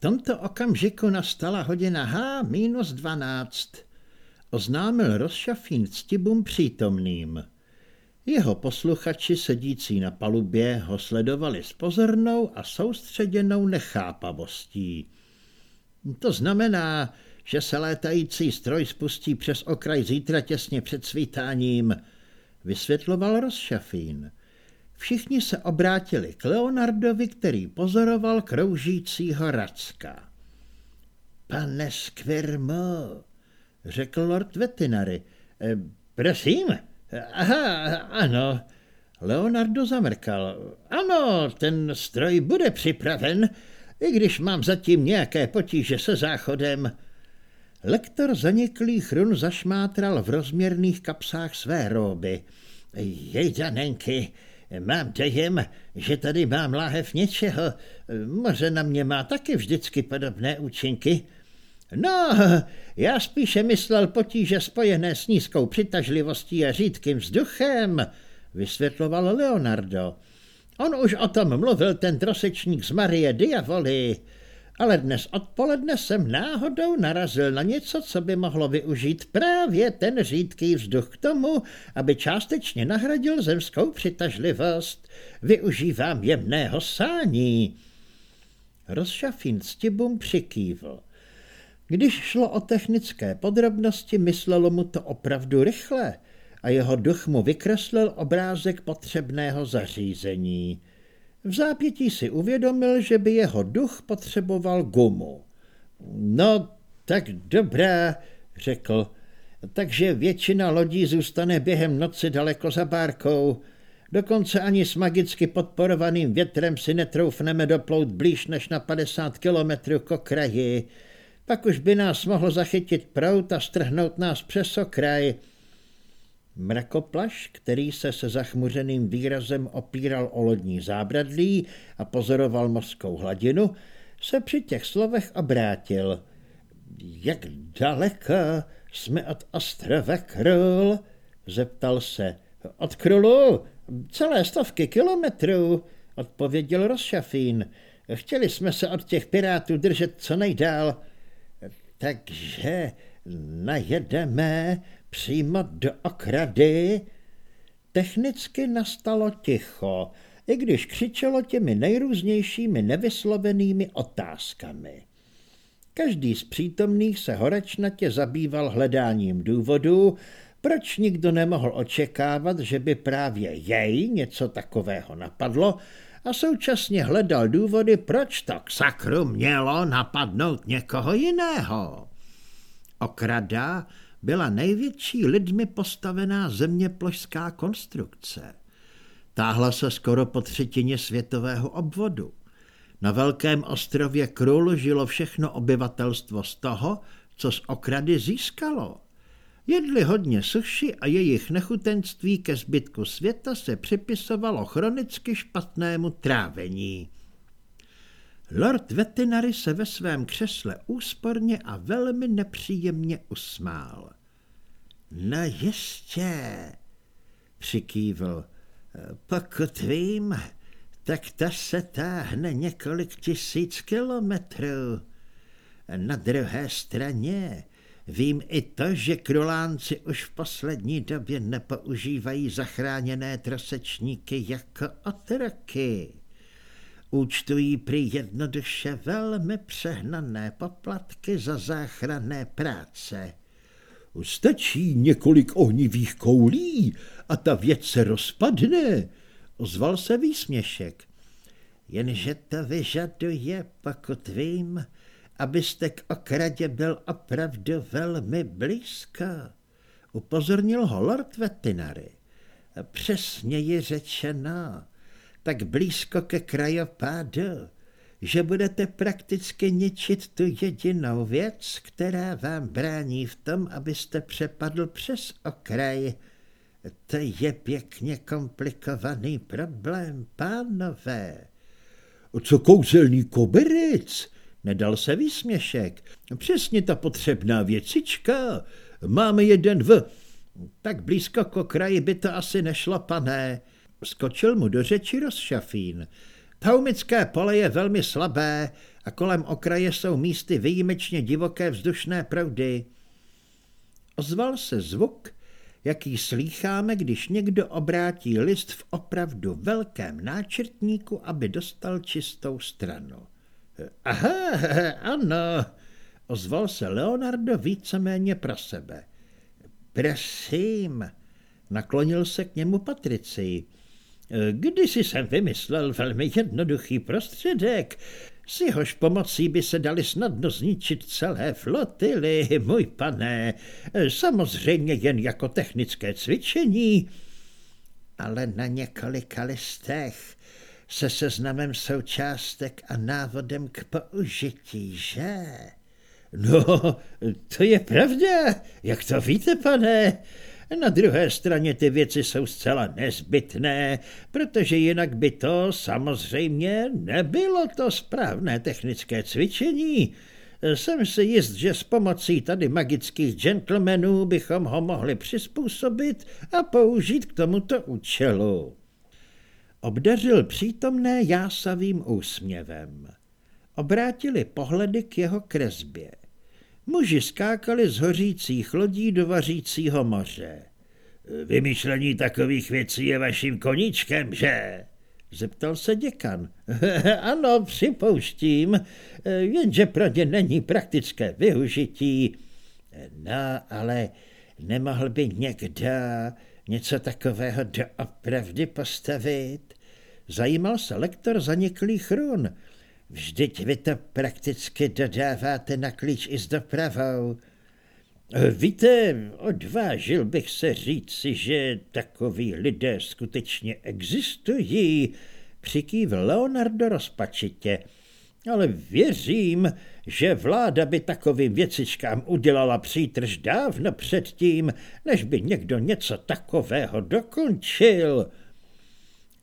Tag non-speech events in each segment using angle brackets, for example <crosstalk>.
tomto okamžiku nastala hodina H minus 12. Oznámil rozšafín ctibům přítomným. Jeho posluchači sedící na palubě ho sledovali s pozornou a soustředěnou nechápavostí. To znamená, že se létající stroj spustí přes okraj zítra těsně před svítáním, vysvětloval Rozšafín. Všichni se obrátili k Leonardovi, který pozoroval kroužícího Racka. Pane Skvirmo, řekl lord Vetinary. E, prosím, aha, ano. Leonardo zamrkal. Ano, ten stroj bude připraven, i když mám zatím nějaké potíže se záchodem. Lektor zaniklých run zašmátral v rozměrných kapsách své róby. Jejdanenky, mám dojem, že tady mám láhev něčeho. Moře na mě má taky vždycky podobné účinky. No, já spíše myslel potíže spojené s nízkou přitažlivostí a řídkým vzduchem, vysvětloval Leonardo. On už o tom mluvil ten trosečník z Marie Diavoli, ale dnes odpoledne jsem náhodou narazil na něco, co by mohlo využít právě ten řídký vzduch k tomu, aby částečně nahradil zemskou přitažlivost. Využívám jemného sání. Rozšafín Stibum přikývl. Když šlo o technické podrobnosti, myslelo mu to opravdu rychle a jeho duch mu vykreslil obrázek potřebného zařízení. V zápětí si uvědomil, že by jeho duch potřeboval gumu. No, tak dobrá, řekl, takže většina lodí zůstane během noci daleko za bárkou. Dokonce ani s magicky podporovaným větrem si netroufneme doplout blíž než na 50 kilometrů k okraji. Pak už by nás mohl zachytit prout a strhnout nás přes okraj. Mrakoplaš, který se se zachmuřeným výrazem opíral o lodní zábradlí a pozoroval mořskou hladinu, se při těch slovech obrátil. Jak daleko jsme od ostrova Krul? zeptal se. Od Krulu? Celé stovky kilometrů, odpověděl Rozšafín. Chtěli jsme se od těch pirátů držet co nejdál. Takže najedeme přímo do okrady. Technicky nastalo ticho, i když křičelo těmi nejrůznějšími nevyslovenými otázkami. Každý z přítomných se horečnatě zabýval hledáním důvodů, proč nikdo nemohl očekávat, že by právě jej něco takového napadlo a současně hledal důvody, proč to k sakru mělo napadnout někoho jiného. Okrada byla největší lidmi postavená zeměplošská konstrukce. Táhla se skoro po třetině světového obvodu. Na velkém ostrově Krul žilo všechno obyvatelstvo z toho, co z okrady získalo. Jedli hodně suši a jejich nechutenství ke zbytku světa se připisovalo chronicky špatnému trávení. Lord Vetinary se ve svém křesle úsporně a velmi nepříjemně usmál. No ještě, přikývl, pokud vím, tak ta se táhne několik tisíc kilometrů. Na druhé straně vím i to, že krulánci už v poslední době nepoužívají zachráněné trosečníky jako otroky. Účtují prý jednoduše velmi přehnané poplatky za záchranné práce. Stačí několik ohnivých koulí a ta věc se rozpadne, ozval se výsměšek. Jenže to vyžaduje, pokud vím, abyste k okradě byl opravdu velmi blízko, upozornil ho Lord Vetinary. Přesněji řečeno, tak blízko ke krajopádu, že budete prakticky ničit tu jedinou věc, která vám brání v tom, abyste přepadl přes okraj. To je pěkně komplikovaný problém, pánové. Co kouzelný koberec? Nedal se výsměšek. Přesně ta potřebná věcička. Máme jeden v... Tak blízko k okraji by to asi nešlo, pane. Skočil mu do řeči rozšafín. Taumické pole je velmi slabé a kolem okraje jsou místy výjimečně divoké vzdušné proudy. Ozval se zvuk, jaký slýcháme, když někdo obrátí list v opravdu velkém náčrtníku, aby dostal čistou stranu. Aha, ano, ozval se Leonardo víceméně pro sebe. Prosím, naklonil se k němu Patricii. Kdysi jsem vymyslel velmi jednoduchý prostředek, s jehož pomocí by se dali snadno zničit celé flotily, můj pane, samozřejmě jen jako technické cvičení, ale na několika listech se seznamem součástek a návodem k použití, že? No, to je pravda, jak to víte, pane? Na druhé straně ty věci jsou zcela nezbytné, protože jinak by to samozřejmě nebylo to správné technické cvičení. Jsem si jist, že s pomocí tady magických gentlemanů bychom ho mohli přizpůsobit a použít k tomuto účelu. Obdařil přítomné jásavým úsměvem. Obrátili pohledy k jeho kresbě. Muži skákali z hořících lodí do vařícího moře. Vymýšlení takových věcí je vaším koníčkem, že? Zeptal se děkan. <laughs> ano, připouštím, jenže pro ně není praktické využití. No, ale nemohl by někdo něco takového doopravdy postavit? Zajímal se lektor zaniklých run. Vždyť vy to prakticky dodáváte na klíč i s dopravou. Víte, odvážil bych se říci, že takoví lidé skutečně existují, přikýv Leonardo rozpačitě. Ale věřím, že vláda by takovým věcičkám udělala přítrž dávno předtím, než by někdo něco takového dokončil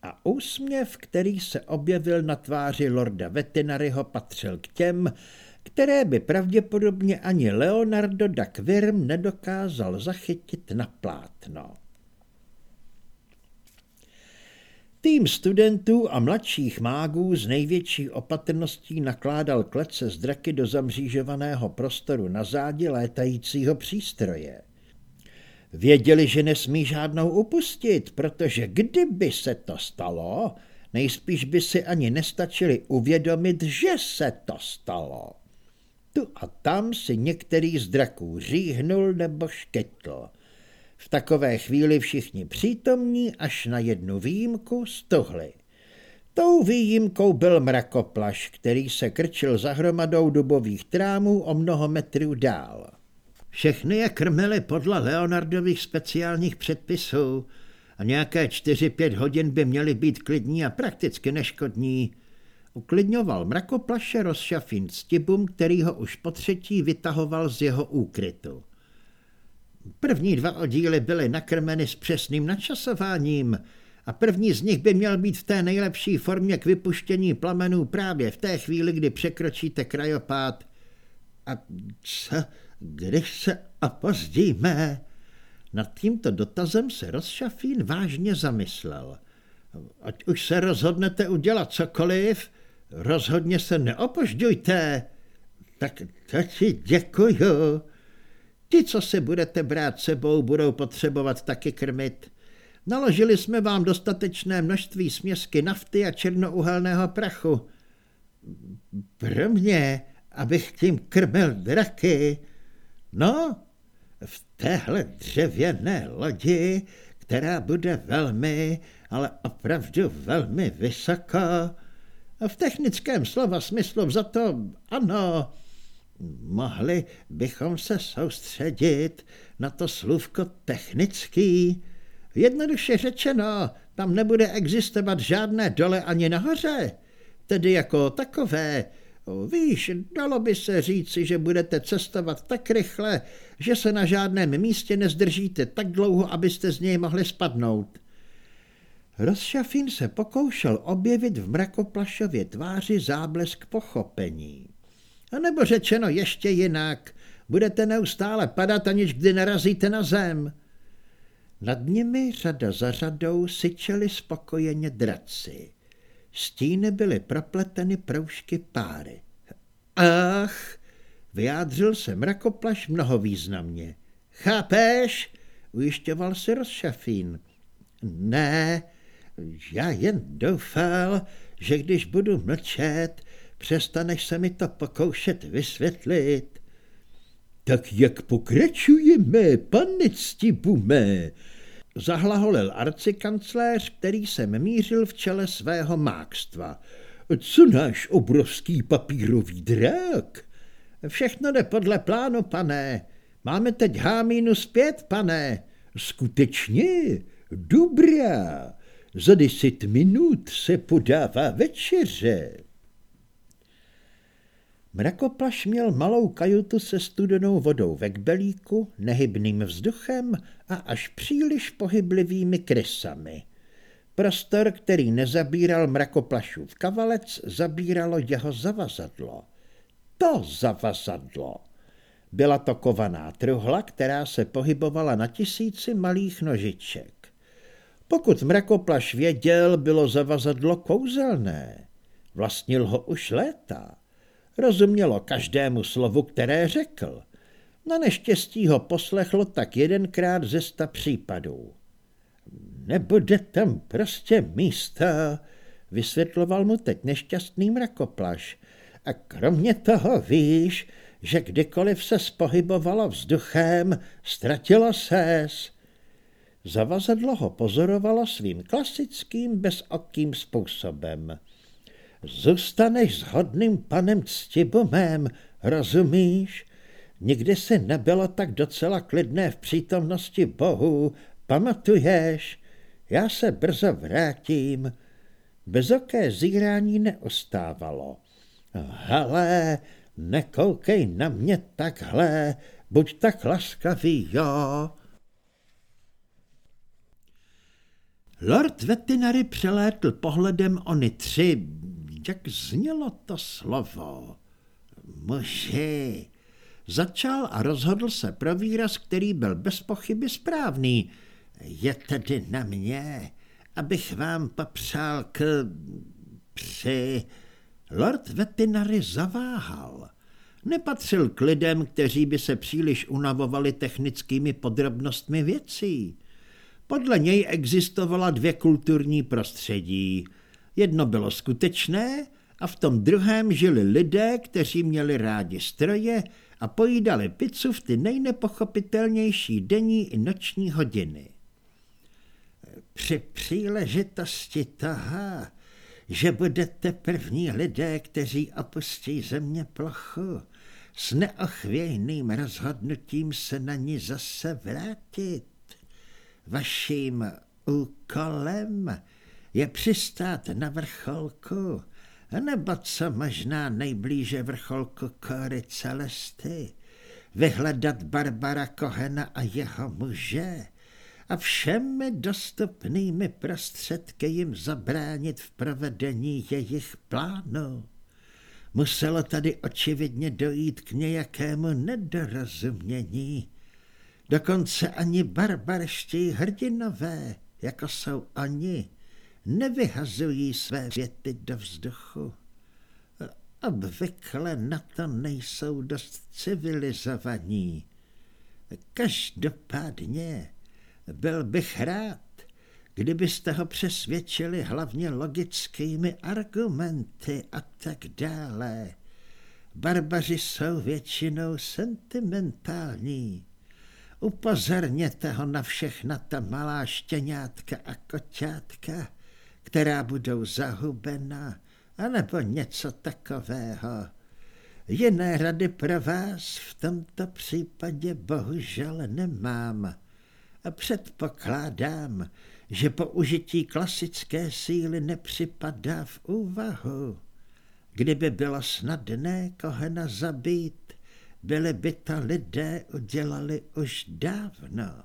a úsměv, který se objevil na tváři lorda Vetinaryho, patřil k těm, které by pravděpodobně ani Leonardo da Quirm nedokázal zachytit na plátno. Tým studentů a mladších mágů s největší opatrností nakládal klece z draky do zamřížovaného prostoru na zádi létajícího přístroje. Věděli, že nesmí žádnou upustit, protože kdyby se to stalo, nejspíš by si ani nestačili uvědomit, že se to stalo. Tu a tam si některý z draků říhnul nebo šketl. V takové chvíli všichni přítomní až na jednu výjimku stuhli. Tou výjimkou byl mrakoplaš, který se krčil za hromadou dubových trámů o mnoho metrů dál. Všechny je krmili podle Leonardových speciálních předpisů a nějaké čtyři pět hodin by měly být klidní a prakticky neškodní. Uklidňoval mrakoplaše rozšafín Stibum, který ho už po třetí vytahoval z jeho úkrytu. První dva oddíly byly nakrmeny s přesným načasováním a první z nich by měl být v té nejlepší formě k vypuštění plamenů právě v té chvíli, kdy překročíte krajopád. A co? Když se opozdíme? Nad tímto dotazem se rozšafín vážně zamyslel. Ať už se rozhodnete udělat cokoliv, rozhodně se neopožďujte. Tak to ti děkuju. Ti, co si budete brát sebou, budou potřebovat taky krmit. Naložili jsme vám dostatečné množství směsky nafty a černouhelného prachu. Pro mě, abych tím krmil draky, No, v téhle dřevěné lodi, která bude velmi, ale opravdu velmi vysoká, v technickém slova smyslu za to ano, mohli bychom se soustředit na to slůvko technický. Jednoduše řečeno, tam nebude existovat žádné dole ani nahoře, tedy jako takové, Víš, dalo by se říci, že budete cestovat tak rychle, že se na žádném místě nezdržíte tak dlouho, abyste z něj mohli spadnout. Rozšafín se pokoušel objevit v mrakoplašově tváři záblesk pochopení. A nebo řečeno ještě jinak, budete neustále padat, aniž kdy narazíte na zem. Nad nimi řada za řadou syčeli spokojeně draci. Stíny byly propleteny proužky páry. Ach, vyjádřil se mrakoplaš mnoho významně. Chápeš? ujišťoval se rozšafín. Ne, já jen doufal, že když budu mlčet, přestaneš se mi to pokoušet vysvětlit. Tak jak pokračujeme, pane Stibume? Zahlaholil arcikancléř, který se mířil v čele svého mákstva. Co náš obrovský papírový drák? Všechno jde podle plánu, pane. Máme teď H minus pět, pane. Skutečně? Dobrá. Za deset minut se podává večeře. Mrakoplaš měl malou kajutu se studenou vodou ve kbelíku, nehybným vzduchem a až příliš pohyblivými krysami. Prostor, který nezabíral mrakoplašův kavalec, zabíralo jeho zavazadlo. To zavazadlo. Byla to kovaná truhla, která se pohybovala na tisíci malých nožiček. Pokud mrakoplaš věděl, bylo zavazadlo kouzelné. Vlastnil ho už léta. Rozumělo každému slovu, které řekl. Na neštěstí ho poslechlo tak jedenkrát ze sta případů. Nebude tam prostě místa, vysvětloval mu teď nešťastný mrakoplaš. A kromě toho víš, že kdykoliv se spohybovalo vzduchem, ztratilo ses. Zavazadlo ho pozorovalo svým klasickým bezokým způsobem. Zůstaneš s hodným panem Ctibumem, rozumíš? Nikdy si nebylo tak docela klidné v přítomnosti Bohu, pamatuješ? Já se brzo vrátím. Bezoké zírání neostávalo. Hele, nekoukej na mě takhle, buď tak laskavý, jo. Lord Vetinary přelétl pohledem ony tři, jak znělo to slovo. Muži. Začal a rozhodl se pro výraz, který byl bez pochyby správný. Je tedy na mě, abych vám popřál k... při... Lord Vetinary zaváhal. Nepatřil k lidem, kteří by se příliš unavovali technickými podrobnostmi věcí. Podle něj existovala dvě kulturní prostředí. Jedno bylo skutečné a v tom druhém žili lidé, kteří měli rádi stroje a pojídali pizzu v ty nejnepochopitelnější denní i noční hodiny. Při příležitosti toho, že budete první lidé, kteří opustí země plochu, s neochvějným rozhodnutím se na ní zase vrátit. Vaším úkolem je přistát na vrcholku, nebo co možná nejblíže vrcholku Kory Celesty, vyhledat Barbara Kohena a jeho muže a všemi dostupnými prostředky jim zabránit v provedení jejich plánů. Muselo tady očividně dojít k nějakému nedorozumění. Dokonce ani barbarští hrdinové, jako jsou oni, nevyhazují své věty do vzduchu. Obvykle na to nejsou dost civilizovaní. Každopádně byl bych rád, kdybyste ho přesvědčili hlavně logickými argumenty a tak dále. Barbaři jsou většinou sentimentální. Upozorněte ho na všechna ta malá štěňátka a koťátka, která budou zahubena, anebo něco takového. Jiné rady pro vás v tomto případě bohužel nemám. A předpokládám, že použití klasické síly nepřipadá v úvahu. Kdyby bylo snadné Kohena zabít, byli by to lidé udělali už dávno.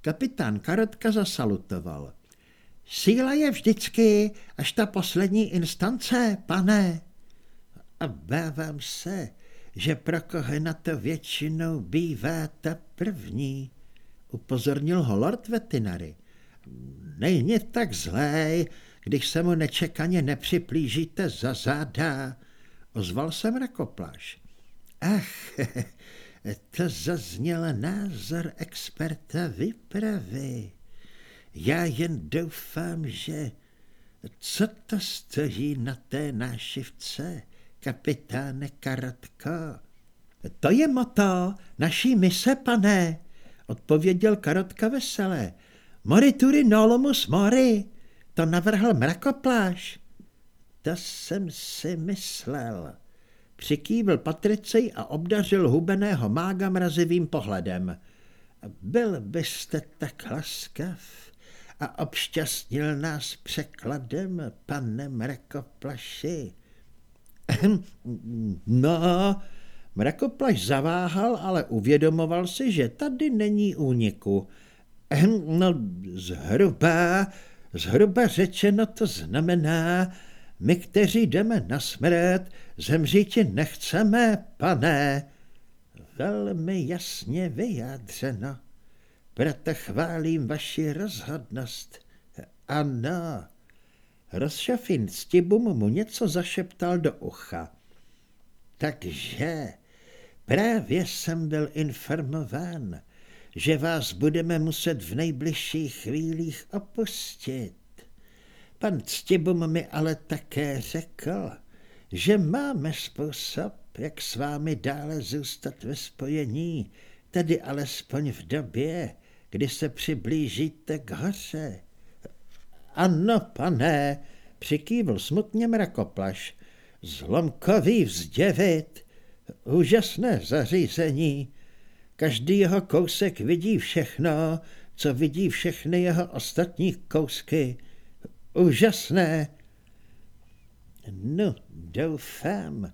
Kapitán Karotka zasalutoval. Síla je vždycky až ta poslední instance, pane. A bávám se, že pro na to většinou bývá ta první, upozornil ho Lord Vetinary. Není tak zlej, když se mu nečekaně nepřiplížíte za záda, ozval se mrakoplaš. Ach, <laughs> to zazněl názor experta vypravy. Já jen doufám, že... Co to stojí na té nášivce, kapitáne Karatko? To je moto naší mise, pane, odpověděl Karotka veselé. Morituri nolomus mori, to navrhl mrakopláš. To jsem si myslel. Přikývil Patricej a obdařil hubeného mága mrazivým pohledem. Byl byste tak laskav a obšťastnil nás překladem, pane mrakoplaši. <clears throat> No, mrakoplaš zaváhal, ale uvědomoval si, že tady není úniku. <clears throat> No, zhruba, zhruba řečeno to znamená, my, kteří jdeme na smrt, zemříti nechceme, pane. Velmi jasně vyjádřeno. Proto chválím vaši rozhodnost. Ano. Rozšafin Stibum mu něco zašeptal do ucha. Takže právě jsem byl informován, že vás budeme muset v nejbližších chvílích opustit. Pan Ctibum mi ale také řekl, že máme způsob, jak s vámi dále zůstat ve spojení, tedy alespoň v době, kdy se přiblížíte k hoře. Ano, pane, přikývl smutně mrakoplaš. Zlomkový vzděvit, úžasné zařízení. Každý jeho kousek vidí všechno, co vidí všechny jeho ostatní kousky. Úžasné. No, doufám,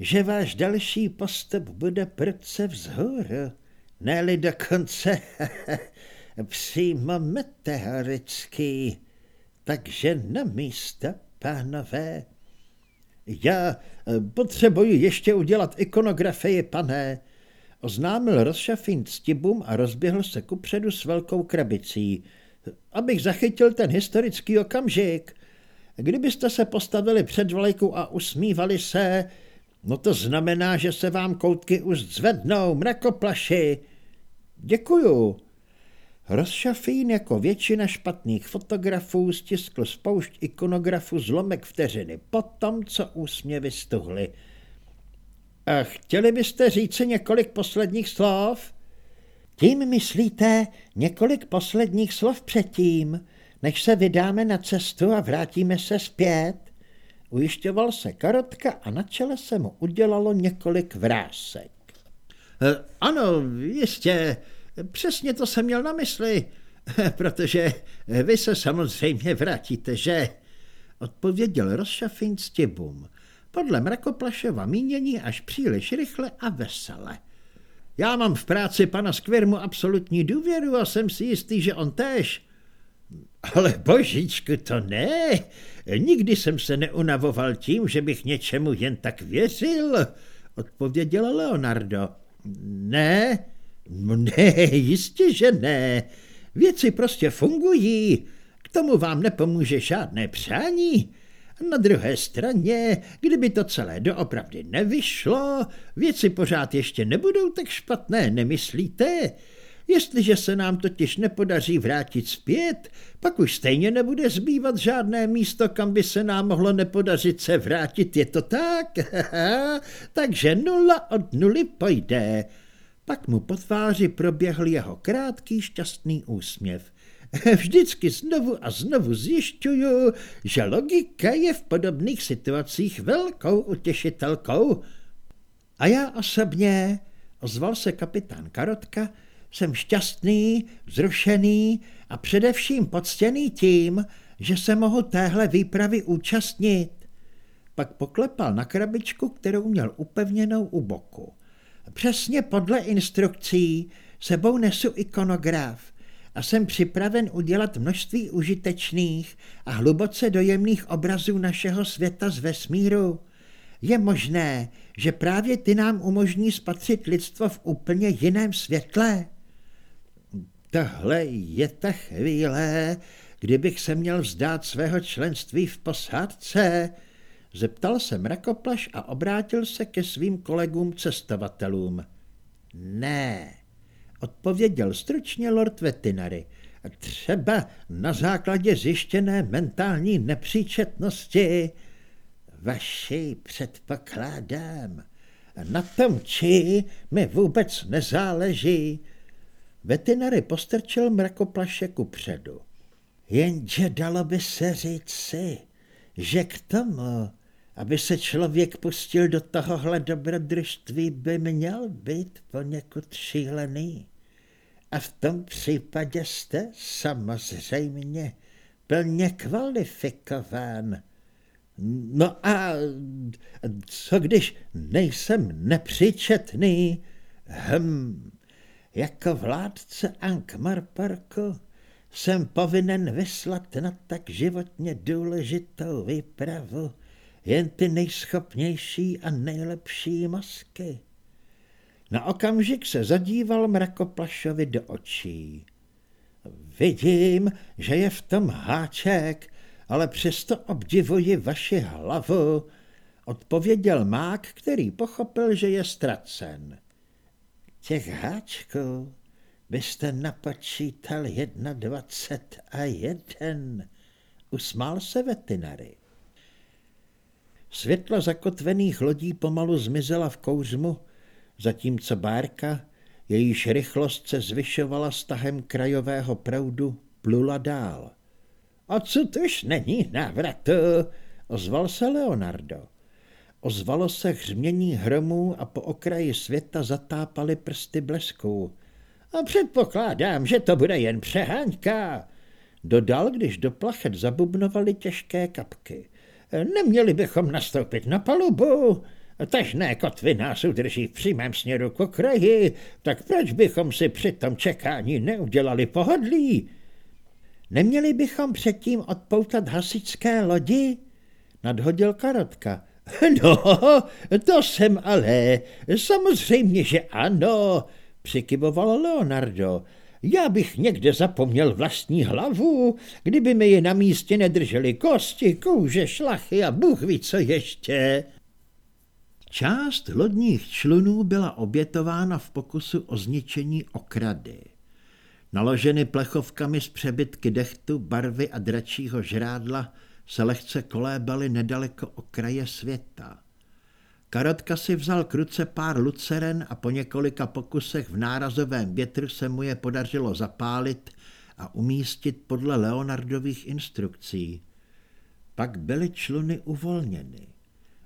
že váš další postup bude prudce vzhůru, ne-li dokonce <laughs> přímo meteorický. Takže na místo, pánové. Já eh, potřebuji ještě udělat ikonografii, pane, oznámil rozšafín ctibum a rozběhl se kupředu s velkou krabicí abych zachytil ten historický okamžik. Kdybyste se postavili před vlajku a usmívali se, no to znamená, že se vám koutky už zvednou, mrakoplaši. Děkuju. Rozšafín jako většina špatných fotografů stiskl spoušť ikonografu zlomek vteřiny potom, co úsměvy stuhly. A chtěli byste říci několik posledních slov? Tím myslíte několik posledních slov předtím, než se vydáme na cestu a vrátíme se zpět? Ujišťoval se Karotka a na čele se mu udělalo několik vrásek. E, ano, jistě, přesně to jsem měl na mysli, <laughs> protože vy se samozřejmě vrátíte, že? Odpověděl rozšafin s tibum. Podle mrakoplašova mínění až příliš rychle a vesele. Já mám v práci pana Skvirmu absolutní důvěru a jsem si jistý, že on též. Ale božičku, to ne. Nikdy jsem se neunavoval tím, že bych něčemu jen tak věřil, odpověděl Leonardo. Ne, no ne, jistě, že ne. Věci prostě fungují. K tomu vám nepomůže žádné přání. Na druhé straně, kdyby to celé doopravdy nevyšlo, věci pořád ještě nebudou tak špatné, nemyslíte? Jestliže se nám totiž nepodaří vrátit zpět, pak už stejně nebude zbývat žádné místo, kam by se nám mohlo nepodařit se vrátit, je to tak? <laughs> Takže nula od nuly pojde. Pak mu po tváři proběhl jeho krátký šťastný úsměv. <laughs> Vždycky znovu a znovu zjišťuju, že logika je v podobných situacích velkou utěšitelkou. A já osobně, ozval se kapitán Karotka, jsem šťastný, vzrušený a především poctěný tím, že se mohu téhle výpravy účastnit. Pak poklepal na krabičku, kterou měl upevněnou u boku. Přesně podle instrukcí sebou nesu ikonograf – a jsem připraven udělat množství užitečných a hluboce dojemných obrazů našeho světa z vesmíru. Je možné, že právě ty nám umožní spatřit lidstvo v úplně jiném světle? Tohle je ta chvíle, kdybych se měl vzdát svého členství v posádce? Zeptal se mrakoplaš a obrátil se ke svým kolegům cestovatelům. Ne, odpověděl stručně lord Vetinary. Třeba na základě zjištěné mentální nepříčetnosti. Vaši předpokládám. Na tom či mi vůbec nezáleží. Vetinary postrčil mrakoplaše ku předu. Jenže dalo by se říci, že k tomu, aby se člověk pustil do tohohle dobrodružství, by měl být poněkud šílený. A v tom případě jste samozřejmě plně kvalifikován. No a co když nejsem nepříčetný? Hm, jako vládce Ankmar Parku jsem povinen vyslat na tak životně důležitou výpravu jen ty nejschopnější a nejlepší mozky. Na okamžik se zadíval mrakoplašovi do očí. Vidím, že je v tom háček, ale přesto obdivuji vaši hlavu, odpověděl mák, který pochopil, že je ztracen. Těch háčků byste napočítal jedna dvacet a jeden, usmál se vetinary. Světla zakotvených lodí pomalu zmizela v kouřmu, zatímco bárka, jejíž rychlost se zvyšovala stahem krajového proudu, plula dál. A co tož není návratu, ozval se Leonardo. Ozvalo se hřmění hromů a po okraji světa zatápaly prsty bleskou. A předpokládám, že to bude jen přeháňka, dodal, když do plachet zabubnovaly těžké kapky. Neměli bychom nastoupit na palubu, tažné kotvy nás udrží v přímém směru k okraji, tak proč bychom si při tom čekání neudělali pohodlí? Neměli bychom předtím odpoutat hasičské lodi? Nadhodil Karotka. <laughs> No, to jsem ale, samozřejmě, že ano, přikyvoval Leonardo. Já bych někde zapomněl vlastní hlavu, kdyby mi je na místě nedrželi kosti, kůže, šlachy a bůh ví co ještě. Část lodních člunů byla obětována v pokusu o zničení okrady. Naloženy plechovkami z přebytky dechtu, barvy a dračího žrádla se lehce kolébaly nedaleko okraje světa. Karotka si vzal k ruce pár luceren a po několika pokusech v nárazovém větru se mu je podařilo zapálit a umístit podle Leonardových instrukcí. Pak byly čluny uvolněny.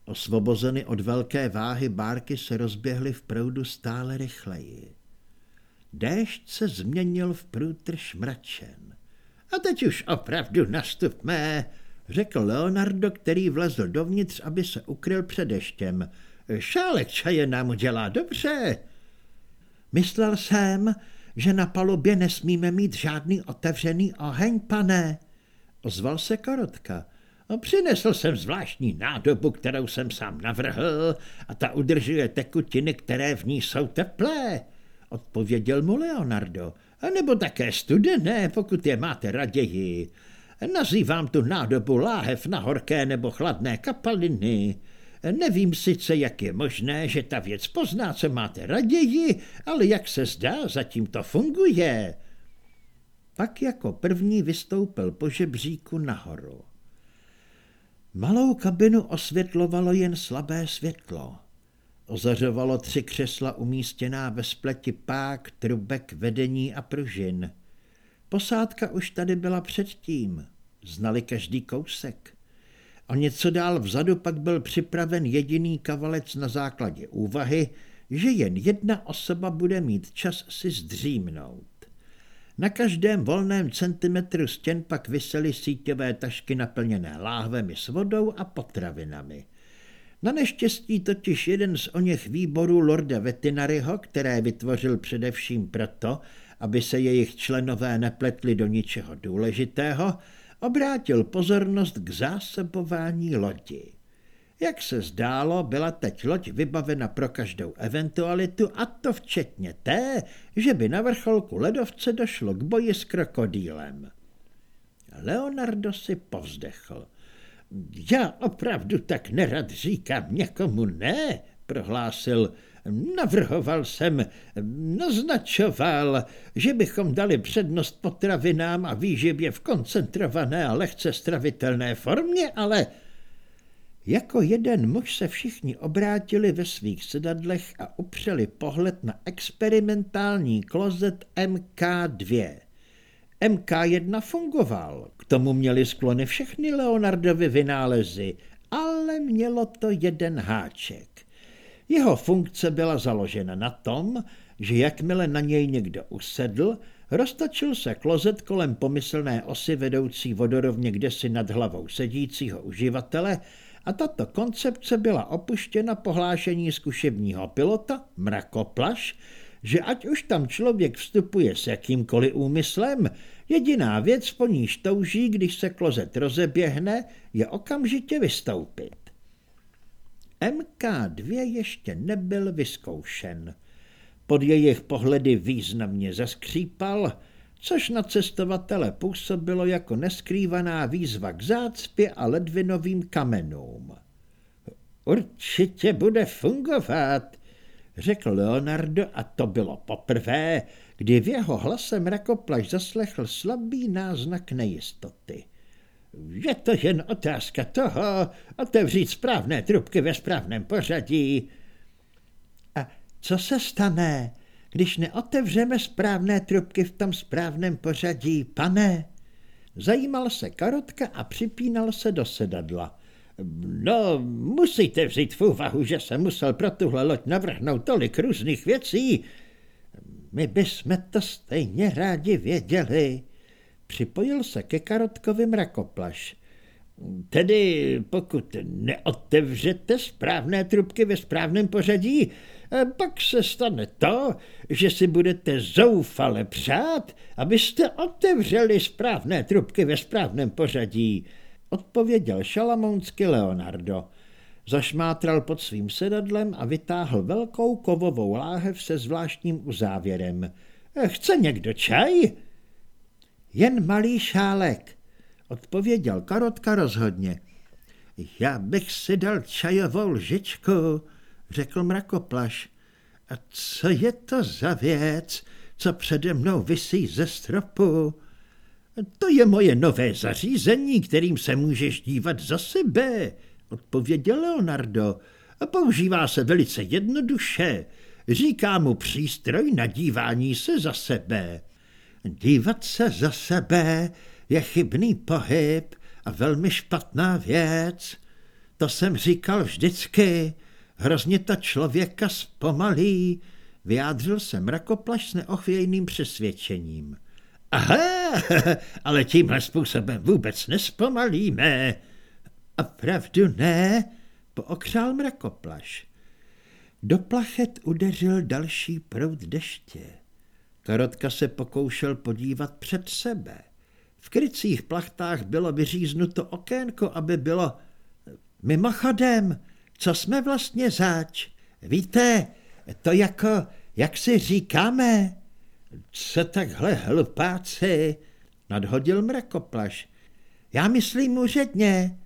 Osvobozeny od velké váhy bárky se rozběhly v proudu stále rychleji. Déšť se změnil v průtrž mračen. A teď už opravdu nastupme, řekl Leonardo, který vlezl dovnitř, aby se ukryl před deštěm. Šálek čaje nám udělá dobře. Myslel jsem, že na palubě nesmíme mít žádný otevřený oheň, pane, ozval se Korotka. Přinesl jsem zvláštní nádobu, kterou jsem sám navrhl a ta udržuje tekutiny, které v ní jsou teplé, odpověděl mu Leonardo. A nebo také studené, pokud je máte raději. Nazývám tu nádobu láhev na horké nebo chladné kapaliny. Nevím sice, jak je možné, že ta věc pozná, co máte raději, ale jak se zdá, zatím to funguje. Pak jako první vystoupil po žebříku nahoru. Malou kabinu osvětlovalo jen slabé světlo. Ozařovalo tři křesla umístěná ve spleti pák, trubek, vedení a pružin. Posádka už tady byla předtím. Znali každý kousek. O něco dál vzadu pak byl připraven jediný kavalec na základě úvahy, že jen jedna osoba bude mít čas si zdřímnout. Na každém volném centimetru stěn pak visely síťové tašky naplněné láhvemi s vodou a potravinami. Na neštěstí totiž jeden z oněch výborů lorda Vetinaryho, které vytvořil především proto, aby se jejich členové nepletli do ničeho důležitého, obrátil pozornost k zásobování lodi. Jak se zdálo, byla teď loď vybavena pro každou eventualitu a to včetně té, že by na vrcholku ledovce došlo k boji s krokodýlem. Leonardo si povzdechl. Já opravdu tak nerad říkám někomu ne, prohlásil. Navrhoval jsem, naznačoval, že bychom dali přednost potravinám a výživě v koncentrované a lehce stravitelné formě, ale jako jeden muž se všichni obrátili ve svých sedadlech a upřeli pohled na experimentální klozet MK2. MK1 fungoval, k tomu měli sklony všechny Leonardovy vynálezy, ale mělo to jeden háček. Jeho funkce byla založena na tom, že jakmile na něj někdo usedl, roztočil se klozet kolem pomyslné osy vedoucí vodorovně kdesi nad hlavou sedícího uživatele a tato koncepce byla opuštěna pohlášení zkušebního pilota Mrakoplaš, že ať už tam člověk vstupuje s jakýmkoliv úmyslem, jediná věc, po níž touží, když se klozet rozeběhne, je okamžitě vystoupit. MK2 ještě nebyl vyzkoušen. Pod jejich pohledy významně zaskřípal, což na cestovatele působilo jako neskrývaná výzva k zácpě a ledvinovým kamenům. Určitě bude fungovat, řekl Leonardo a to bylo poprvé, kdy v jeho hlase mrakoplaš zaslechl slabý náznak nejistoty. Je to jen otázka toho, otevřít správné trubky ve správném pořadí. A co se stane, když neotevřeme správné trubky v tom správném pořadí, pane? Zajímal se Karotka a připínal se do sedadla. No, musíte vzít v úvahu, že jsem musel pro tuhle loď navrhnout tolik různých věcí. My bychom to stejně rádi věděli. Připojil se ke Karotkovi mrakoplaš. Tedy pokud neotevřete správné trubky ve správném pořadí, pak se stane to, že si budete zoufale přát, abyste otevřeli správné trubky ve správném pořadí, odpověděl šalamounsky Leonardo. Zašmátral pod svým sedadlem a vytáhl velkou kovovou láhev se zvláštním uzávěrem. Chce někdo čaj? Jen malý šálek, odpověděl Karotka rozhodně. Já bych si dal čajovou lžičku, řekl mrakoplaš. A co je to za věc, co přede mnou visí ze stropu? To je moje nové zařízení, kterým se můžeš dívat za sebe, odpověděl Leonardo. A používá se velice jednoduše. Říká mu přístroj na dívání se za sebe. Dívat se za sebe je chybný pohyb a velmi špatná věc. To jsem říkal vždycky. Hrozně to člověka zpomalí, vyjádřil se mrakoplaš s neochvějným přesvědčením. Aha, <laughs> ale tímhle způsobem vůbec nespomalíme. A pravdu ne, pookřál mrakoplaš. Do plachet udeřil další proud deště. Karotka se pokoušel podívat před sebe. V krycích plachtách bylo vyříznuto okénko, aby bylo mimochodem, co jsme vlastně zač? Víte, to jako, jak si říkáme, co takhle hlupáci, nadhodil mrakoplaš. Já myslím úředně.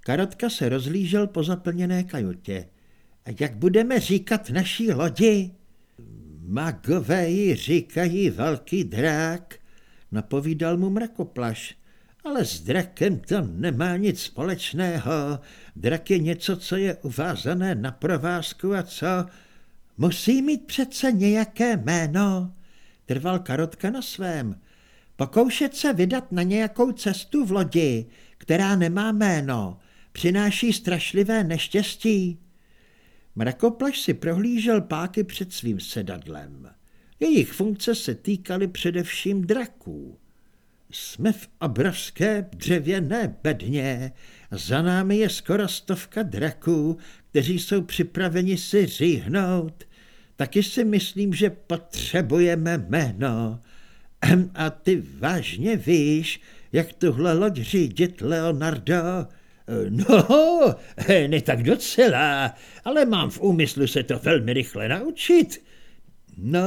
Karotka se rozlížel po zaplněné kajutě. Jak budeme říkat naší lodi? Magové ji říkají velký drák, napovídal mu mrakoplaš. Ale s drakem to nemá nic společného. Drak je něco, co je uvázané na provázku a co... Musí mít přece nějaké jméno, trval Karotka na svém. Pokoušet se vydat na nějakou cestu v lodi, která nemá jméno, přináší strašlivé neštěstí. Mrakoplaš si prohlížel páky před svým sedadlem. Jejich funkce se týkaly především draků. Jsme v obrovské dřevěné bedně, za námi je skoro stovka draků, kteří jsou připraveni si říhnout. Taky si myslím, že potřebujeme jméno. A ty vážně víš, jak tuhle loď řídit, Leonardo? No, <laughs> ne tak docela, ale mám v úmyslu se to velmi rychle naučit. No,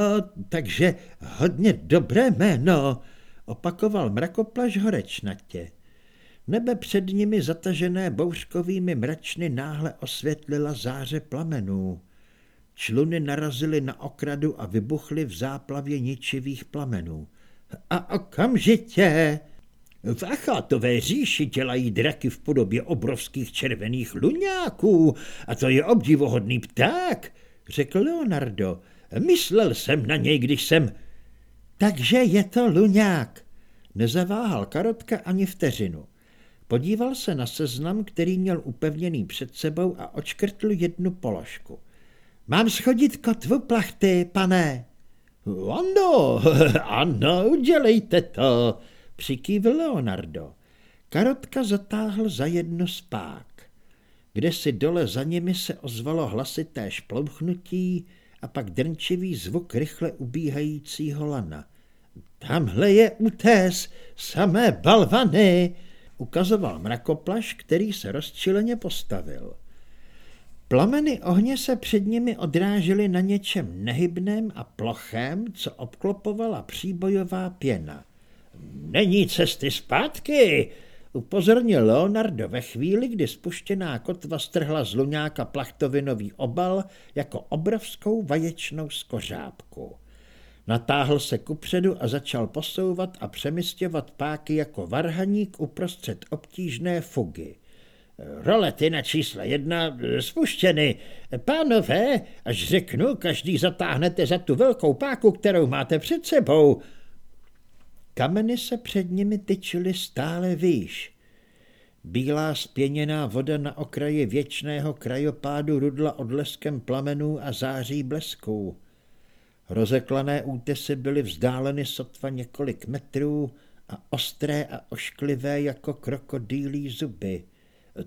takže hodně dobré jméno, Opakoval mrakoplaž horečnatě. Nebe před nimi zatažené bouřkovými mračny náhle osvětlila záře plamenů. Čluny narazily na okradu a vybuchly v záplavě ničivých plamenů. A okamžitě v Achátové říši dělají draky v podobě obrovských červených luňáků a to je obdivohodný pták, řekl Leonardo. Myslel jsem na něj, když jsem... Takže je to luňák. Nezaváhal Karotka ani vteřinu. Podíval se na seznam, který měl upevněný před sebou a očkrtl jednu položku. Mám schodit kotvu plachty, pane? Ano, <laughs> ano, udělejte to, přikývil Leonardo. Karotka zatáhl za jedno spák. Kde si dole za nimi se ozvalo hlasité šplouchnutí a pak drnčivý zvuk rychle ubíhajícího lana. Tamhle je utés, samé balvany, ukazoval mrakoplaš, který se rozčileně postavil. Plameny ohně se před nimi odrážely na něčem nehybném a plochém, co obklopovala příbojová pěna. Není cesty zpátky, upozornil Leonardo ve chvíli, kdy spuštěná kotva strhla z luňáka plachtovinový obal jako obrovskou vaječnou skořápku. Natáhl se kupředu a začal posouvat a přemysťovat páky jako varhaník uprostřed obtížné fugy. Rolety na čísle jedna spuštěny. Pánové, až řeknu, každý zatáhnete za tu velkou páku, kterou máte před sebou. Kameny se před nimi tyčily stále výš. Bílá spěněná voda na okraji věčného krajopádu rudla odleskem plamenů a září blesků. Rozeklané útesy byly vzdáleny sotva několik metrů a ostré a ošklivé jako krokodýlí zuby.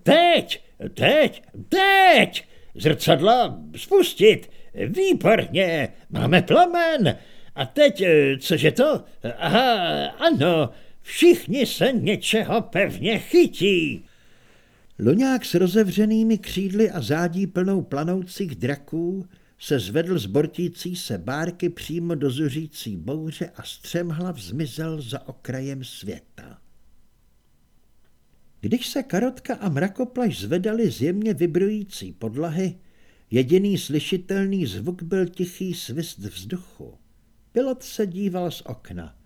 Teď, teď, teď! Zrcadla spustit! Výborně! Máme plamen! A teď, cože to? Aha, ano, všichni se něčeho pevně chytí. Luňák s rozevřenými křídly a zádí plnou planoucích draků se zvedl z bortící se bárky přímo do zuřící bouře a střemhlav zmizel za okrajem světa. Když se karotka a mrakoplaš zvedali z jemně vybrující podlahy, jediný slyšitelný zvuk byl tichý svist vzduchu. Pilot se díval z okna.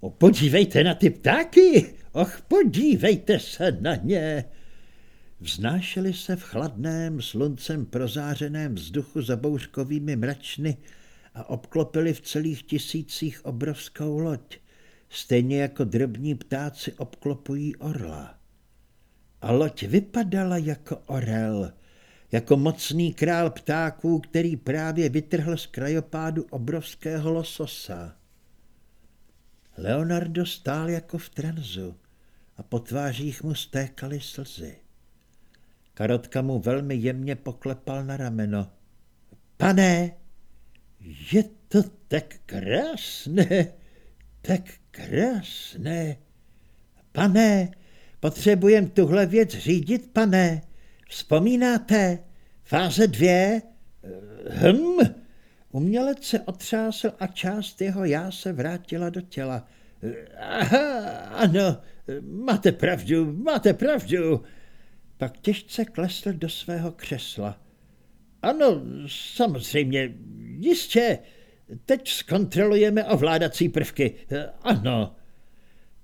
O, podívejte na ty ptáky! Och, podívejte se na ně! Vznášeli se v chladném, sluncem prozářeném vzduchu za bouřkovými mračny a obklopili v celých tisících obrovskou loď, stejně jako drobní ptáci obklopují orla. A loď vypadala jako orel, jako mocný král ptáků, který právě vytrhl z krajopádu obrovského lososa. Leonardo stál jako v tranzu a po tvářích mu stékaly slzy. Karotka mu velmi jemně poklepal na rameno. Pane, je to tak krásné, tak krásné. Pane, potřebujem tuhle věc řídit, pane. Vzpomínáte? Fáze dvě? Hm? Umělec se otřásl a část jeho já se vrátila do těla. Aha, ano, máte pravdu, máte pravdu. Pak těžce klesl do svého křesla. Ano, samozřejmě, jistě. Teď zkontrolujeme ovládací prvky. Ano.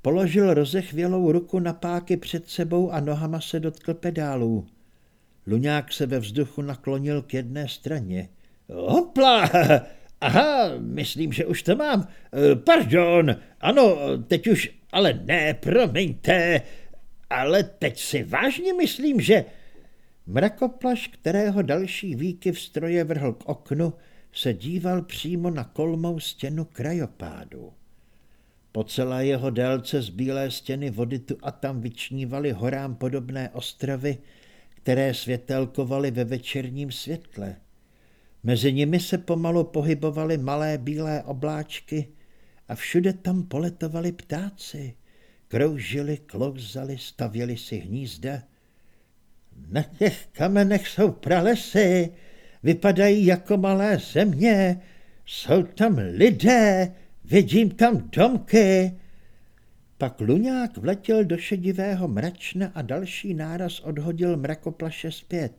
Položil rozechvělou ruku na páky před sebou a nohama se dotkl pedálů. Luňák se ve vzduchu naklonil k jedné straně. Hopla! <laughs> Aha, myslím, že už to mám. Pardon, ano, teď už, ale ne, promiňte, ale teď si vážně myslím, že... Mrakoplaš, kterého další výky v stroje vrhl k oknu, se díval přímo na kolmou stěnu krajopádu. Po celé jeho délce z bílé stěny vody tu a tam vyčnívaly horám podobné ostrovy, které světelkovaly ve večerním světle. Mezi nimi se pomalu pohybovaly malé bílé obláčky a všude tam poletovali ptáci. Kroužili, klouzali, stavěli si hnízda. Na těch kamenech jsou pralesy, vypadají jako malé země, jsou tam lidé, vidím tam domky. Pak Luňák vletěl do šedivého mračna a další náraz odhodil mrakoplaše zpět.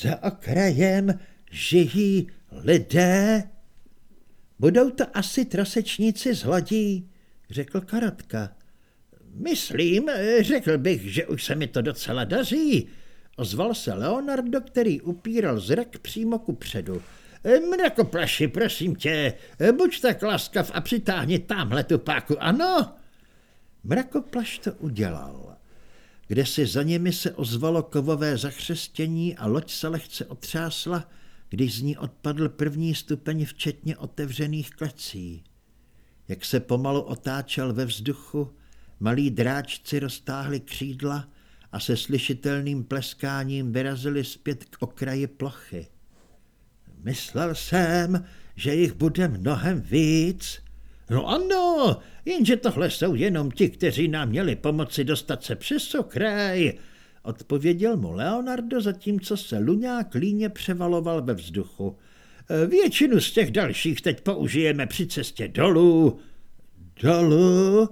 Za okrajem žijí lidé? Budou to asi trosečníci z lodí, řekl Karotka. Myslím, řekl bych, že už se mi to docela daří, ozval se Leonardo, který upíral zrak přímo ku předu. Mrakoplaši, prosím tě, buď tak laskav a přitáhni tamhle tu páku, ano? Mrakoplaš to udělal. Kde si za nimi se ozvalo kovové zachřestění a loď se lehce otřásla, když z ní odpadl první stupeň včetně otevřených klecí. Jak se pomalu otáčel ve vzduchu, malí dráčci roztáhli křídla a se slyšitelným pleskáním vyrazili zpět k okraji plochy. Myslel jsem, že jich bude mnohem víc. No ano, jenže tohle jsou jenom ti, kteří nám měli pomoci dostat se přes okraj, odpověděl mu Leonardo, zatímco se Luňák líně převaloval ve vzduchu. Většinu z těch dalších teď použijeme při cestě dolů. Dolů?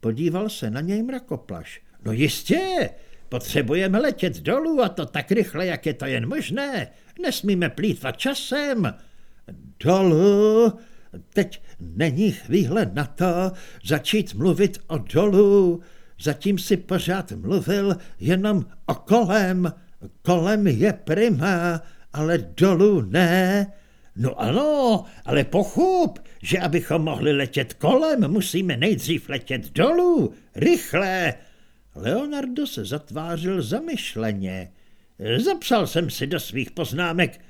Podíval se na něj mrakoplaš. No jistě, potřebujeme letět dolů a to tak rychle, jak je to jen možné. Nesmíme plítvat časem. Dolů? Teď není chvíle na to začít mluvit o dolů. Zatím si pořád mluvil jenom o kolem. Kolem je prima, ale dolů ne. No ano, ale pochop, že abychom mohli letět kolem, musíme nejdřív letět dolů, rychle. Leonardo se zatvářil zamyšleně. Zapsal jsem si do svých poznámek.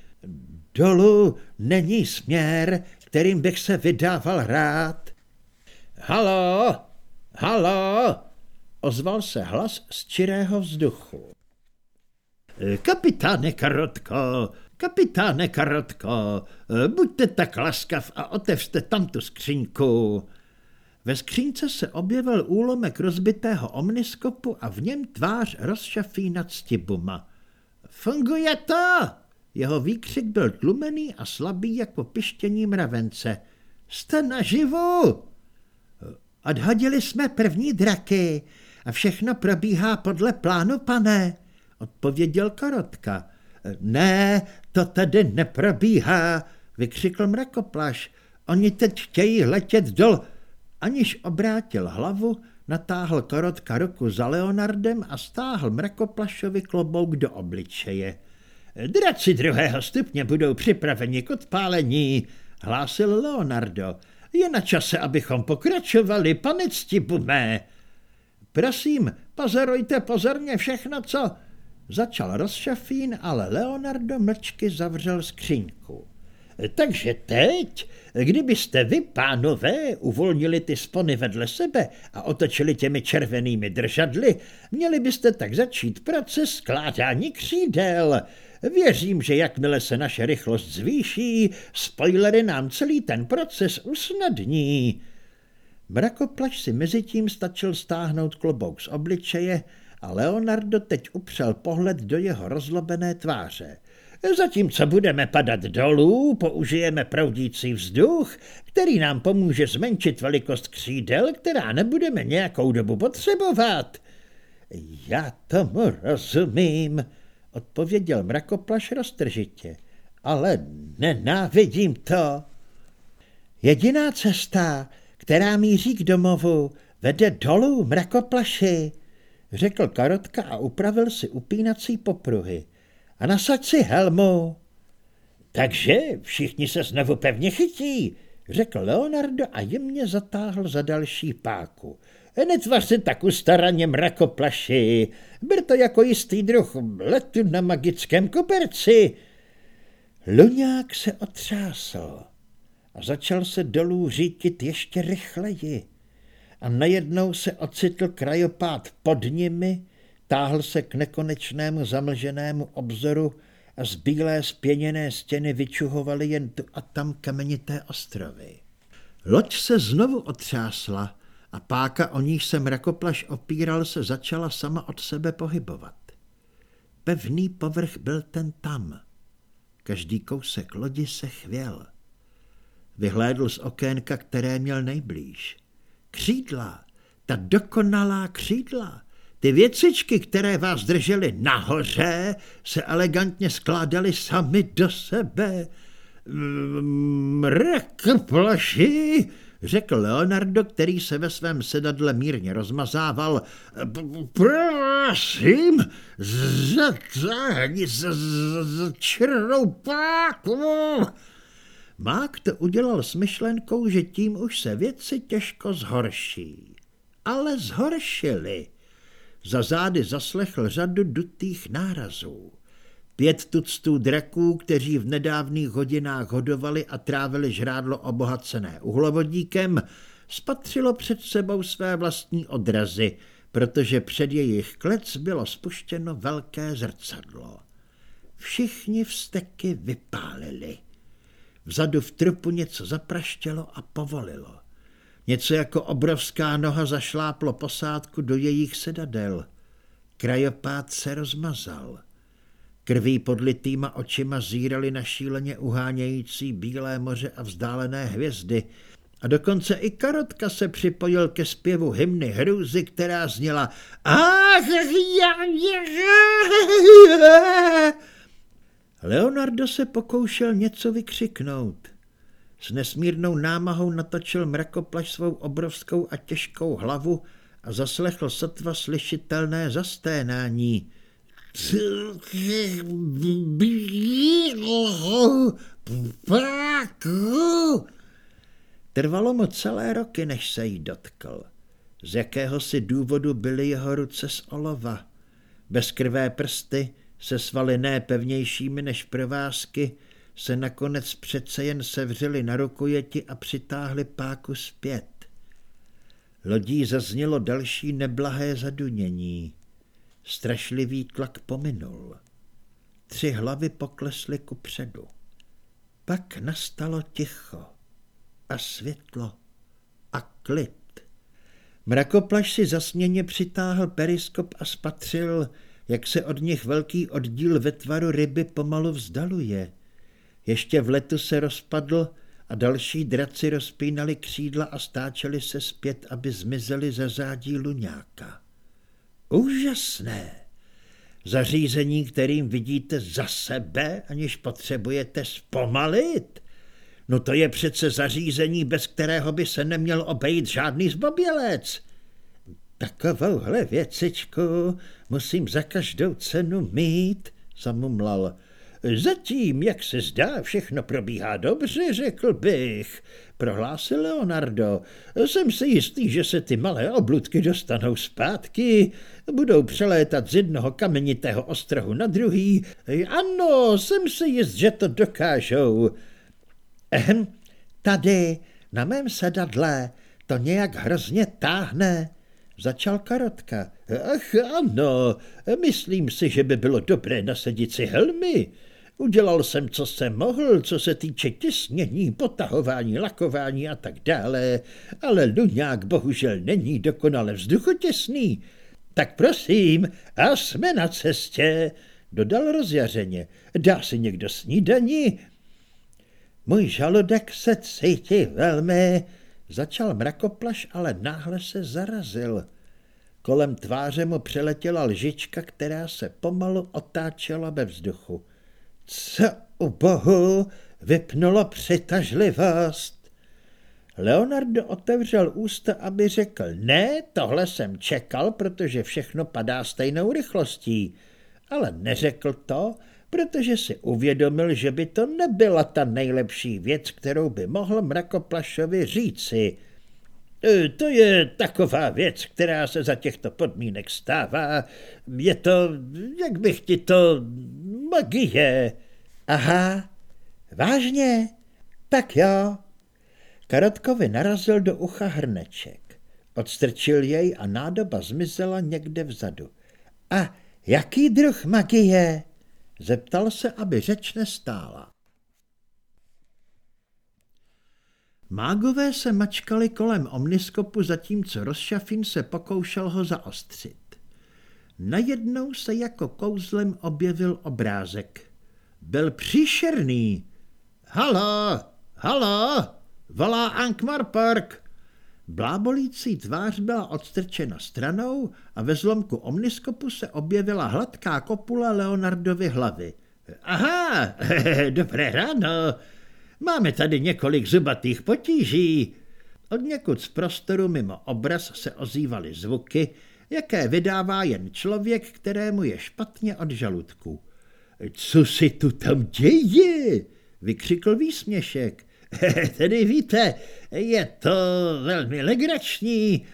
Dolů není směr, kterým bych se vydával rád. Halo, halo, ozval se hlas z čirého vzduchu. Kapitáne Karotko, kapitáne Karotko, buďte tak laskav a otevřte tam tu skřínku. Ve skřínce se objevil úlomek rozbitého omniskopu a v něm tvář rozšafí nad stibuma. Funguje to! Jeho výkřik byl tlumený a slabý jako pištění mravence. Jste naživu! Odhodili jsme první draky a všechno probíhá podle plánu, pane, odpověděl Karotka. Ne, to tady neprobíhá, vykřikl mrakoplaš. Oni teď chtějí letět dol. Aniž obrátil hlavu, natáhl Karotka ruku za Leonardem a stáhl mrakoplašovi klobouk do obličeje. Draci druhého stupně budou připraveni k odpálení, hlásil Leonardo. Je na čase, abychom pokračovali, pane Ctibumé. Prosím, pozorujte pozorně všechno, co... Začal rozšafín, ale Leonardo mlčky zavřel skřínku. Takže teď, kdybyste vy, pánové, uvolnili ty spony vedle sebe a otočili těmi červenými držadly, měli byste tak začít proces skládání křídel. Věřím, že jakmile se naše rychlost zvýší, spoilery nám celý ten proces usnadní. Mrakoplač si mezi tím stačil stáhnout klobouk z obličeje a Leonardo teď upřel pohled do jeho rozlobené tváře. Zatímco budeme padat dolů, použijeme proudící vzduch, který nám pomůže zmenšit velikost křídel, která nebudeme nějakou dobu potřebovat. Já tomu rozumím, odpověděl mrakoplaš roztržitě, ale nenávidím to. Jediná cesta, která míří k domovu, vede dolů mrakoplaši, řekl Karotka a upravil si upínací popruhy. A nasaď si helmu. Takže všichni se znovu pevně chytí, řekl Leonardo a jemně zatáhl za další páku. Netvař se tak ustaraně mrakoplaši, byl to jako jistý druh letu na magickém koperci. Luňák se otřásl a začal se dolů řítit ještě rychleji. A najednou se ocitl krajopád pod nimi, táhl se k nekonečnému zamlženému obzoru a z bílé spěněné stěny vyčuhovaly jen tu a tam kamenité ostrovy. Loď se znovu otřásla a páka, o níž se mrakoplaš opíral, se začala sama od sebe pohybovat. Pevný povrch byl ten tam. Každý kousek lodi se chvěl. Vyhlédl z okénka, které měl nejblíž. Křídla, ta dokonalá křídla. Ty věcičky, které vás držely nahoře, se elegantně skládaly sami do sebe. Mrk plaši, řekl Leonardo, který se ve svém sedadle mírně rozmazával. Prosím, zatáhni z černou páku. Mák to udělal s myšlenkou, že tím už se věci těžko zhorší. Ale zhoršili. Za zády zaslechl řadu dutých nárazů. Pět tuctů draků, kteří v nedávných hodinách hodovali a trávili žrádlo obohacené uhlovodíkem, spatřilo před sebou své vlastní odrazy, protože před jejich klec bylo spuštěno velké zrcadlo. Všichni vsteky vypálili. Vzadu v trupu něco zapraštělo a povolilo. Něco jako obrovská noha zašláplo posádku do jejich sedadel. Krajopád se rozmazal. Krví podlitýma očima zírali na šíleně uhánějící bílé moře a vzdálené hvězdy. A dokonce i Karotka se připojil ke zpěvu hymny hrůzy, která zněla. Leonardo se pokoušel něco vykřiknout. S nesmírnou námahou natočil mrakoplaš svou obrovskou a těžkou hlavu a zaslechl sotva slyšitelné zasténání. Trvalo mu celé roky, než se jí dotkl. Z jakéhosi důvodu byly jeho ruce z olova. Bezkrvé prsty, se svaly ne pevnějšími než provázky, se nakonec přece jen sevřeli na rukojeti a přitáhli páku zpět. Lodí zaznělo další neblahé zadunění. Strašlivý tlak pominul. Tři hlavy poklesly ku předu. Pak nastalo ticho a světlo a klid. Mrakoplaš si zasměně přitáhl periskop a spatřil, jak se od nich velký oddíl ve tvaru ryby pomalu vzdaluje. Ještě v letu se rozpadl a další draci rozpínali křídla a stáčeli se zpět, aby zmizeli za zádí luňáka. Úžasné! Zařízení, kterým vidíte za sebe, aniž potřebujete zpomalit. No to je přece zařízení, bez kterého by se neměl obejít žádný zbobělec. Takovouhle věcičku musím za každou cenu mít, zamumlal. Zatím, jak se zdá, všechno probíhá dobře, řekl bych, prohlásil Leonardo. Jsem si jistý, že se ty malé obludky dostanou zpátky, budou přelétat z jednoho kamenitého ostrohu na druhý. Ano, jsem si jist, že to dokážou. Ehm, tady, na mém sedadle, to nějak hrozně táhne, začal Karotka. Ach ano, myslím si, že by bylo dobré nasadit si helmy. Udělal jsem, co jsem mohl, co se týče těsnění, potahování, lakování a tak dále, ale Luňák bohužel není dokonale vzduchotěsný. Tak prosím, a jsme na cestě, dodal rozjařeně. Dá si někdo snídaní? Můj žaludek se cítí velmi, začal mrakoplaš, ale náhle se zarazil. Kolem tváře mu přeletěla lžička, která se pomalu otáčela ve vzduchu. Co u bohu vypnulo přitažlivost? Leonardo otevřel ústa, aby řekl, ne, tohle jsem čekal, protože všechno padá stejnou rychlostí. Ale neřekl to, protože si uvědomil, že by to nebyla ta nejlepší věc, kterou by mohl Mrakoplašovi říci. E, to je taková věc, která se za těchto podmínek stává. Je to, jak bych ti to, magie. Aha, vážně? Tak jo. Karotkovi narazil do ucha hrneček. Odstrčil jej a nádoba zmizela někde vzadu. A jaký druh magie? Zeptal se, aby řeč nestála. Mágové se mačkali kolem omniskopu, zatímco Rozšafín se pokoušel ho zaostřit. Najednou se jako kouzlem objevil obrázek. Byl příšerný. Halo, halo, volá Ankmar Park. Blábolící tvář byla odstrčena stranou a ve zlomku omniskopu se objevila hladká kopula Leonardovy hlavy. Aha, <laughs> dobré ráno. Máme tady několik zubatých potíží. Od někud z prostoru mimo obraz se ozývaly zvuky, jaké vydává jen člověk, kterému je špatně od žaludku. Co se tu tam děje? vykřikl výsměšek. <laughs> Tedy víte, je to velmi legrační.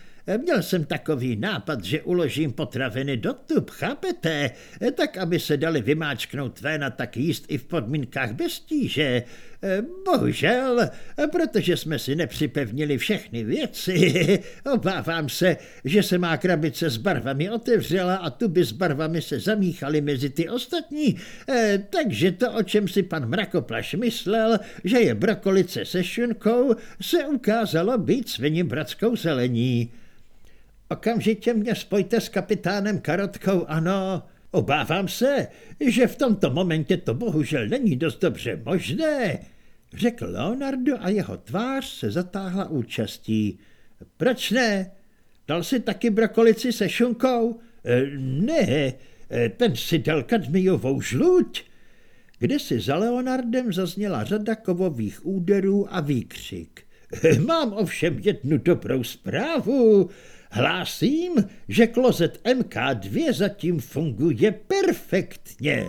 Měl jsem takový nápad, že uložím potraviny do tub, chápete? Tak, aby se dali vymáčknout ven a tak jíst i v podmínkách bez tíže. Bohužel, protože jsme si nepřipevnili všechny věci, <laughs> obávám se, že se má krabice s barvami otevřela a tuby s barvami se zamíchaly mezi ty ostatní, takže to, o čem si pan Mrakoplaš myslel, že je brokolice se šunkou, se ukázalo být bratskou zelení. Okamžitě mě spojte s kapitánem Karotkou, ano. Obávám se, že v tomto momentě to bohužel není dost dobře možné, řekl Leonardo a jeho tvář se zatáhla účastí. Proč ne? Dal si taky brokolici se šunkou? E, ne, e, ten si dal kadmiovou žluť. Kde si za Leonardem zazněla řada kovových úderů a výkřik. E, mám ovšem jednu dobrou zprávu. Hlásím, že klozet MK2 zatím funguje perfektně.